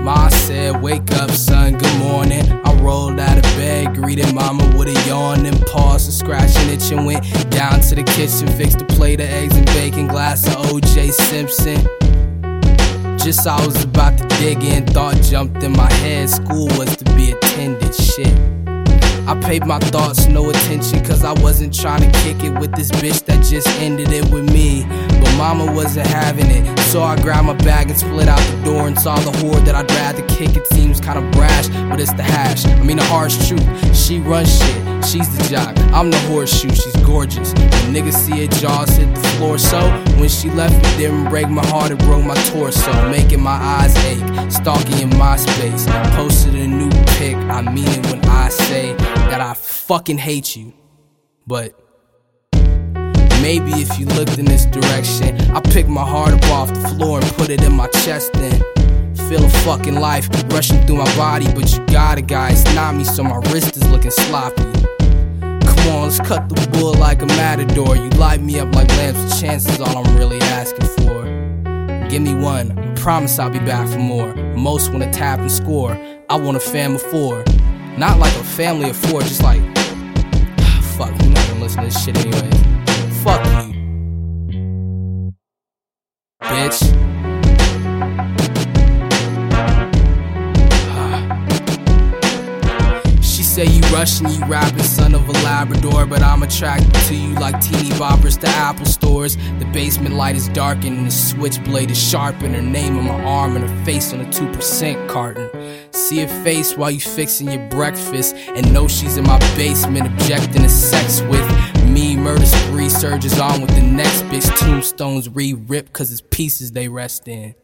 Ma said, Wake up, son, good morning. I rolled out of bed, greeted mama with a yawn, then paused and scratched an itch and went down to the kitchen, fixed a plate of eggs and bacon, glass of OJ Simpson. Just I was about to dig in, thought jumped in my head. School was to be attended, shit. I paid my thoughts no attention, cause I wasn't trying to kick it with this bitch that just ended it with me. Mama wasn't having it, so I grabbed my bag and split out the door and saw the horde that I'd rather kick. It seems kinda brash, but it's the hash. I mean, the harsh truth. She runs shit, she's the jock. I'm the horseshoe, she's gorgeous. When niggas see her jaws hit the floor, so when she left, it didn't break my heart, it broke my torso, making my eyes ache. Stalking in my space, posted a new pic. I mean it when I say that I fucking hate you. But maybe if you looked in this direction, I pick my heart up off the floor and put it in my chest then. Feel a fucking life rushing through my body, but you got it, guys. Not me, so my wrist is looking sloppy. Come on, let's cut the bull like a matador. You light me up like lamps, chances all I'm really asking for. Give me one, I promise I'll be back for more. Most wanna tap and score. I want a fam of four. Not like a family of four, just like fuck, you're not gonna listen to this shit anyway. Fuck you. Bitch. She say you Russian, you rapping, son of a Labrador. But I'm attracted to you like teeny boppers to Apple stores. The basement light is darkened and the switchblade is sharp. And her name on my arm and her face on a 2% carton. See her face while you fixing your breakfast. And know she's in my basement objecting to sex with surges on with the next bitch. Tombstones re rip cause it's pieces they rest in.